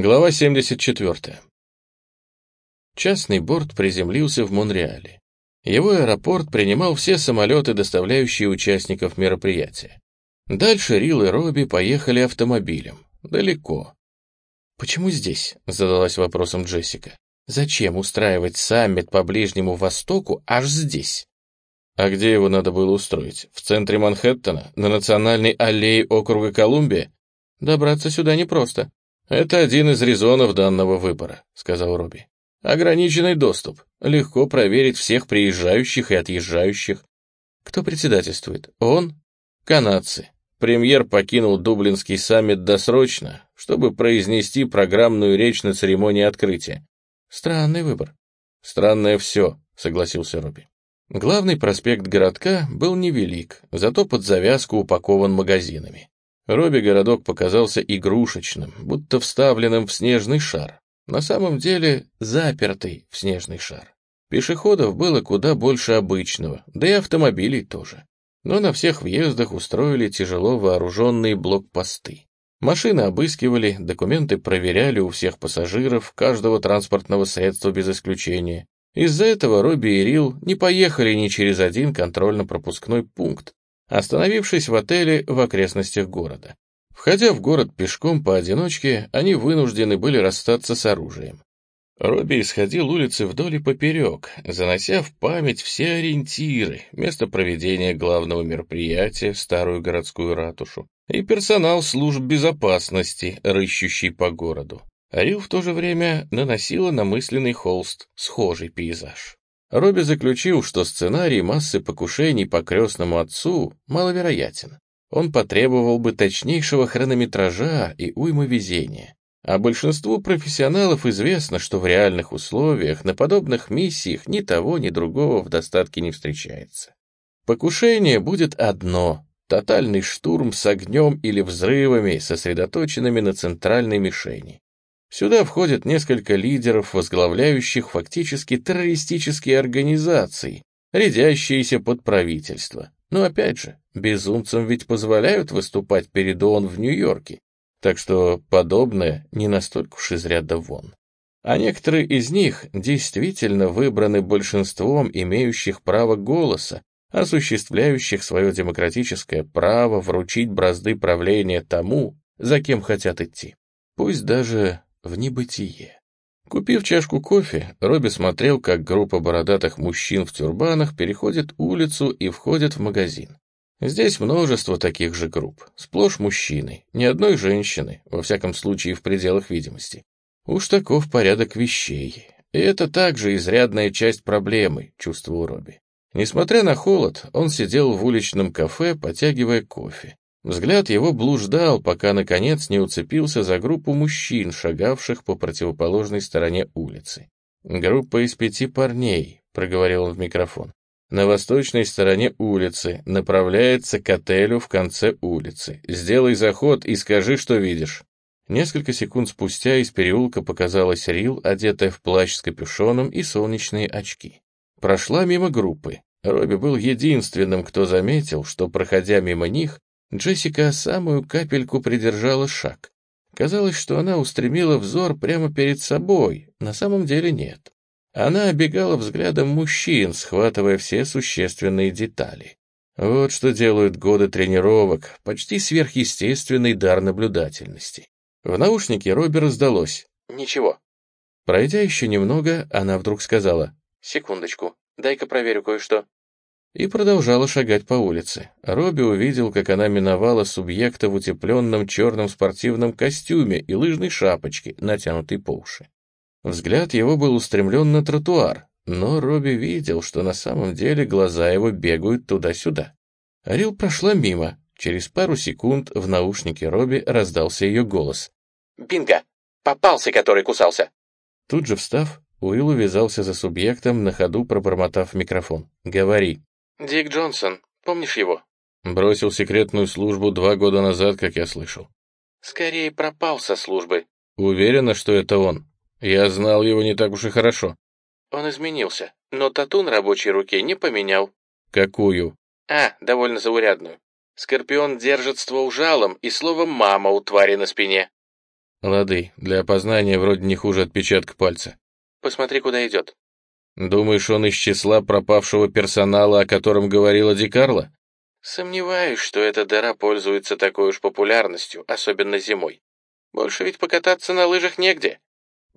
Глава 74. Частный борт приземлился в Монреале. Его аэропорт принимал все самолеты, доставляющие участников мероприятия. Дальше Рил и Робби поехали автомобилем. Далеко. «Почему здесь?» — задалась вопросом Джессика. «Зачем устраивать саммит по Ближнему Востоку аж здесь?» А где его надо было устроить? В центре Манхэттена? На национальной аллее округа Колумбия? Добраться сюда непросто. «Это один из резонов данного выбора», — сказал Робби. «Ограниченный доступ. Легко проверить всех приезжающих и отъезжающих. Кто председательствует? Он? Канадцы. Премьер покинул Дублинский саммит досрочно, чтобы произнести программную речь на церемонии открытия. Странный выбор. Странное все, согласился Робби. Главный проспект городка был невелик, зато под завязку упакован магазинами. Робби городок показался игрушечным, будто вставленным в снежный шар. На самом деле запертый в снежный шар. Пешеходов было куда больше обычного, да и автомобилей тоже. Но на всех въездах устроили тяжело вооруженные блокпосты. Машины обыскивали, документы проверяли у всех пассажиров, каждого транспортного средства без исключения. Из-за этого Робби и Рил не поехали ни через один контрольно-пропускной пункт, остановившись в отеле в окрестностях города. Входя в город пешком поодиночке, они вынуждены были расстаться с оружием. Робби исходил улицы вдоль и поперек, занося в память все ориентиры, место проведения главного мероприятия, старую городскую ратушу, и персонал служб безопасности, рыщущий по городу. Рил в то же время наносила на мысленный холст схожий пейзаж. Робби заключил, что сценарий массы покушений по крестному отцу маловероятен. Он потребовал бы точнейшего хронометража и уймы везения. А большинству профессионалов известно, что в реальных условиях на подобных миссиях ни того, ни другого в достатке не встречается. Покушение будет одно — тотальный штурм с огнем или взрывами, сосредоточенными на центральной мишени. Сюда входят несколько лидеров, возглавляющих фактически террористические организации, рядящиеся под правительство. Но опять же, безумцам ведь позволяют выступать перед ООН в Нью-Йорке, так что подобное не настолько уж из ряда вон. А некоторые из них действительно выбраны большинством имеющих право голоса, осуществляющих свое демократическое право вручить бразды правления тому, за кем хотят идти. Пусть даже в небытие. Купив чашку кофе, Робби смотрел, как группа бородатых мужчин в тюрбанах переходит улицу и входит в магазин. Здесь множество таких же групп, сплошь мужчины, ни одной женщины, во всяком случае в пределах видимости. Уж таков порядок вещей. И это также изрядная часть проблемы, чувствовал Робби. Несмотря на холод, он сидел в уличном кафе, потягивая кофе. Взгляд его блуждал, пока, наконец, не уцепился за группу мужчин, шагавших по противоположной стороне улицы. «Группа из пяти парней», — проговорил он в микрофон. «На восточной стороне улицы, направляется к отелю в конце улицы. Сделай заход и скажи, что видишь». Несколько секунд спустя из переулка показалась Рил, одетая в плащ с капюшоном и солнечные очки. Прошла мимо группы. Робби был единственным, кто заметил, что, проходя мимо них, Джессика самую капельку придержала шаг. Казалось, что она устремила взор прямо перед собой, на самом деле нет. Она обегала взглядом мужчин, схватывая все существенные детали. Вот что делают годы тренировок, почти сверхъестественный дар наблюдательности. В наушнике Робби раздалось. «Ничего». Пройдя еще немного, она вдруг сказала. «Секундочку, дай-ка проверю кое-что» и продолжала шагать по улице. Робби увидел, как она миновала субъекта в утепленном черном спортивном костюме и лыжной шапочке, натянутой по уши. Взгляд его был устремлен на тротуар, но Робби видел, что на самом деле глаза его бегают туда-сюда. Рил прошла мимо. Через пару секунд в наушнике Робби раздался ее голос. «Бинго! Попался, который кусался!» Тут же встав, Уилл увязался за субъектом, на ходу пробормотав микрофон. «Говори». «Дик Джонсон, помнишь его?» Бросил секретную службу два года назад, как я слышал. «Скорее пропал со службы». Уверена, что это он. Я знал его не так уж и хорошо. Он изменился, но тату на рабочей руке не поменял. Какую? А, довольно заурядную. Скорпион держит ствол жалом и словом «мама» у твари на спине. Лады, для опознания вроде не хуже отпечатка пальца. Посмотри, куда идет. Думаешь, он из числа пропавшего персонала, о котором говорила Ди Карло? Сомневаюсь, что эта дыра пользуется такой уж популярностью, особенно зимой. Больше ведь покататься на лыжах негде.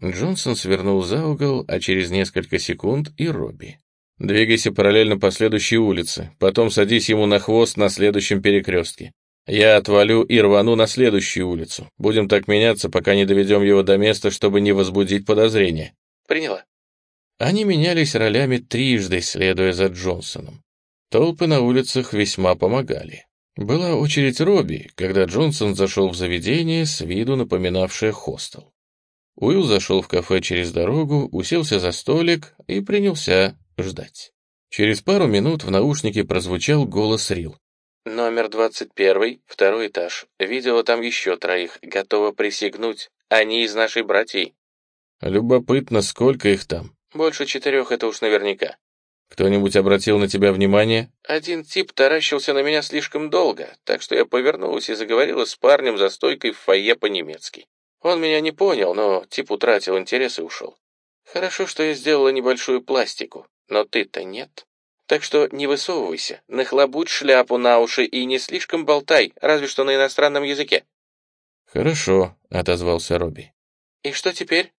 Джонсон свернул за угол, а через несколько секунд и Робби. Двигайся параллельно по следующей улице, потом садись ему на хвост на следующем перекрестке. Я отвалю и рвану на следующую улицу. Будем так меняться, пока не доведем его до места, чтобы не возбудить подозрения. Приняла. Они менялись ролями трижды, следуя за Джонсоном. Толпы на улицах весьма помогали. Была очередь Робби, когда Джонсон зашел в заведение, с виду напоминавшее хостел. Уилл зашел в кафе через дорогу, уселся за столик и принялся ждать. Через пару минут в наушнике прозвучал голос Рил. «Номер двадцать первый, второй этаж. Видела там еще троих. Готова присягнуть. Они из нашей братьи». «Любопытно, сколько их там?» Больше четырех это уж наверняка. Кто-нибудь обратил на тебя внимание? Один тип таращился на меня слишком долго, так что я повернулась и заговорила с парнем за стойкой в фойе по-немецки. Он меня не понял, но тип утратил интерес и ушел. Хорошо, что я сделала небольшую пластику, но ты-то нет. Так что не высовывайся, нахлобудь шляпу на уши и не слишком болтай, разве что на иностранном языке. Хорошо, отозвался Робби. И что теперь?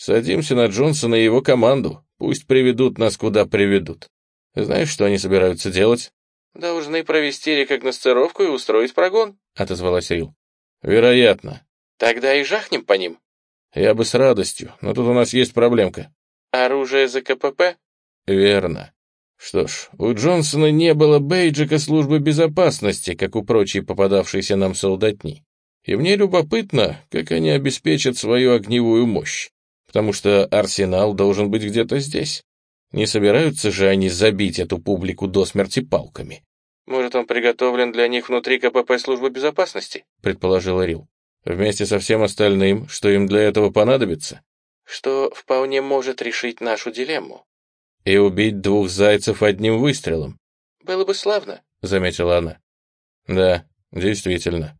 Садимся на Джонсона и его команду. Пусть приведут нас куда приведут. Знаешь, что они собираются делать? Должны провести рекогносцировку и устроить прогон, отозвалась Рил. Вероятно. Тогда и жахнем по ним. Я бы с радостью, но тут у нас есть проблемка. Оружие за КПП? Верно. Что ж, у Джонсона не было бейджика службы безопасности, как у прочей попадавшейся нам солдатни. И мне любопытно, как они обеспечат свою огневую мощь потому что арсенал должен быть где-то здесь. Не собираются же они забить эту публику до смерти палками. «Может, он приготовлен для них внутри КПП службы безопасности?» — предположил Рил. «Вместе со всем остальным, что им для этого понадобится?» «Что вполне может решить нашу дилемму». «И убить двух зайцев одним выстрелом». «Было бы славно», — заметила она. «Да, действительно.